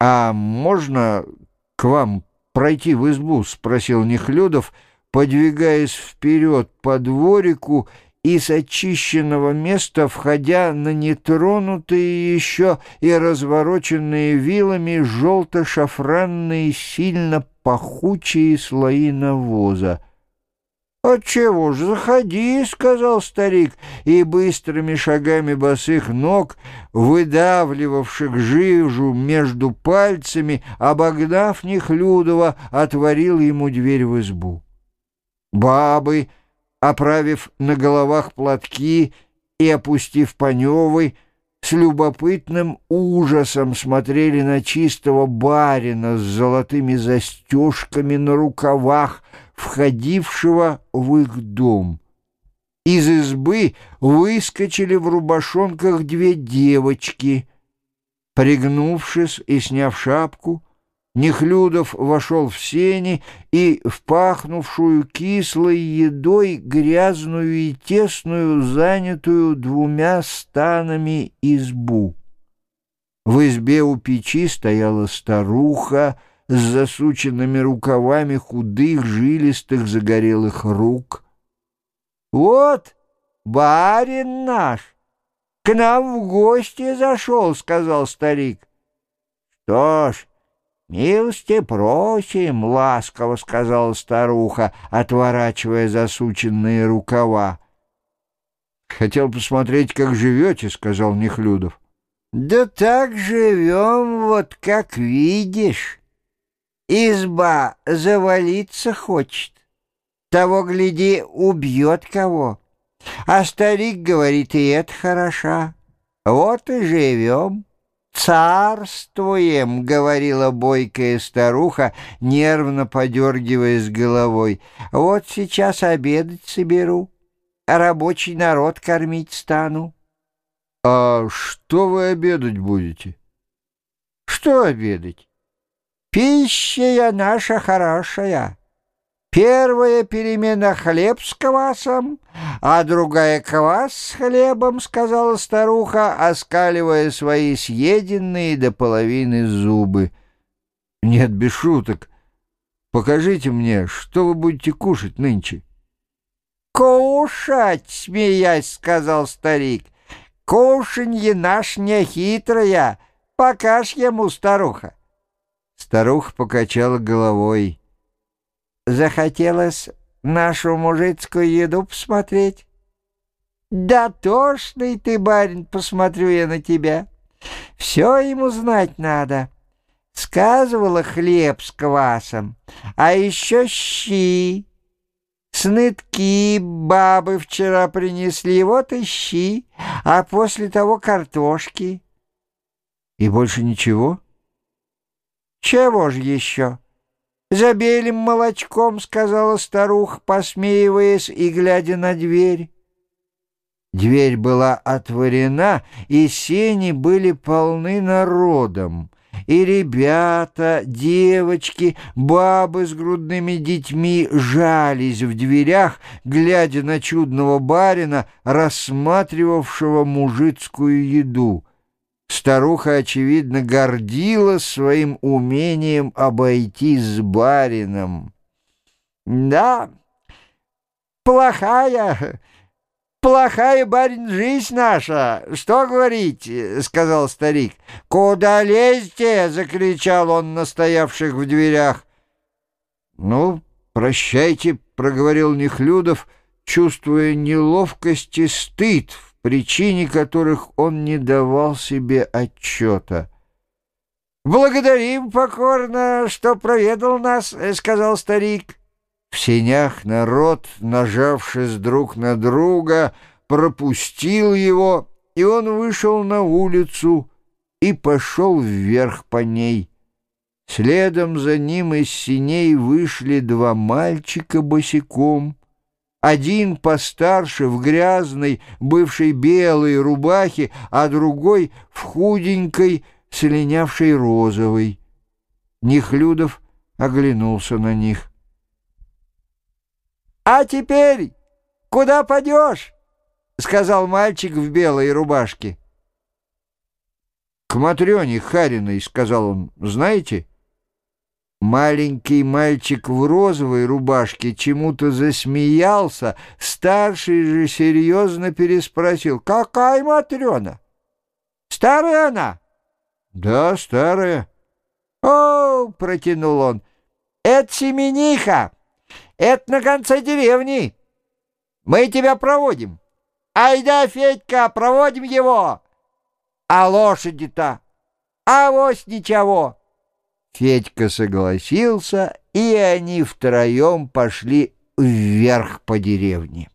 «А можно к вам пройти в избу?» — спросил Нехлюдов, подвигаясь вперед по дворику и с очищенного места, входя на нетронутые еще и развороченные вилами желто-шафранные, сильно пахучие слои навоза. «Отчего ж, заходи», — сказал старик, и быстрыми шагами босых ног, выдавливавших жижу между пальцами, обогнав Нехлюдова, отворил ему дверь в избу. Бабы, оправив на головах платки и опустив поневы, с любопытным ужасом смотрели на чистого барина с золотыми застежками на рукавах, входившего в их дом. Из избы выскочили в рубашонках две девочки. Пригнувшись и сняв шапку, Нехлюдов вошел в сени и в пахнувшую кислой едой грязную и тесную, занятую двумя станами избу. В избе у печи стояла старуха с засученными рукавами худых, жилистых, загорелых рук. «Вот барин наш, к нам в гости зашел», — сказал старик. «Что ж, «Милости просим», — ласково сказала старуха, отворачивая засученные рукава. «Хотел посмотреть, как живете», — сказал Нехлюдов. «Да так живем, вот как видишь. Изба завалиться хочет. Того, гляди, убьет кого. А старик говорит, и это хороша. Вот и живем». «Царствуем!» — говорила бойкая старуха, нервно подергиваясь головой. «Вот сейчас обедать соберу, а рабочий народ кормить стану». «А что вы обедать будете?» «Что обедать? Пища наша хорошая». Первая перемена хлеб с квасом, а другая квас с хлебом, — сказала старуха, оскаливая свои съеденные до половины зубы. Нет, без шуток. Покажите мне, что вы будете кушать нынче. «Кушать!» — смеясь, — сказал старик. «Кушанье наш нехитрое. Покажь ему, старуха». Старуха покачала головой. Захотелось нашу мужицкую еду посмотреть? Да тошный ты, барин, посмотрю я на тебя. Все ему знать надо. Сказывала хлеб с квасом, а еще щи. Снытки бабы вчера принесли, вот и щи, а после того картошки. И больше ничего? Чего же еще? «За белым молочком», — сказала старуха, посмеиваясь и глядя на дверь. Дверь была отворена, и сени были полны народом. И ребята, девочки, бабы с грудными детьми жались в дверях, глядя на чудного барина, рассматривавшего мужицкую еду. Старуха, очевидно, гордилась своим умением обойтись с барином. «Да, плохая, плохая, барин, жизнь наша, что говорить?» — сказал старик. «Куда лезьте?» — закричал он на стоявших в дверях. «Ну, прощайте», — проговорил Нехлюдов, чувствуя неловкость и стыд причине которых он не давал себе отчета. «Благодарим покорно, что проведал нас», — сказал старик. В сенях народ, нажавшись друг на друга, пропустил его, и он вышел на улицу и пошел вверх по ней. Следом за ним из синей вышли два мальчика босиком — один постарше, в грязной, бывшей белой рубахе, а другой в худенькой, слинявшей розовой. Нехлюдов оглянулся на них. «А теперь куда пойдешь?» — сказал мальчик в белой рубашке. к Матрёне Хариной», — сказал он, — «знаете?» Маленький мальчик в розовой рубашке чему-то засмеялся, старший же серьезно переспросил, «Какая Матрёна? Старая она?» «Да, старая». «О!» — протянул он. «Это Семениха! Это на конце деревни! Мы тебя проводим! Айда, Федька, проводим его! А лошади-то? А вось ничего!» Федька согласился, и они втроем пошли вверх по деревне.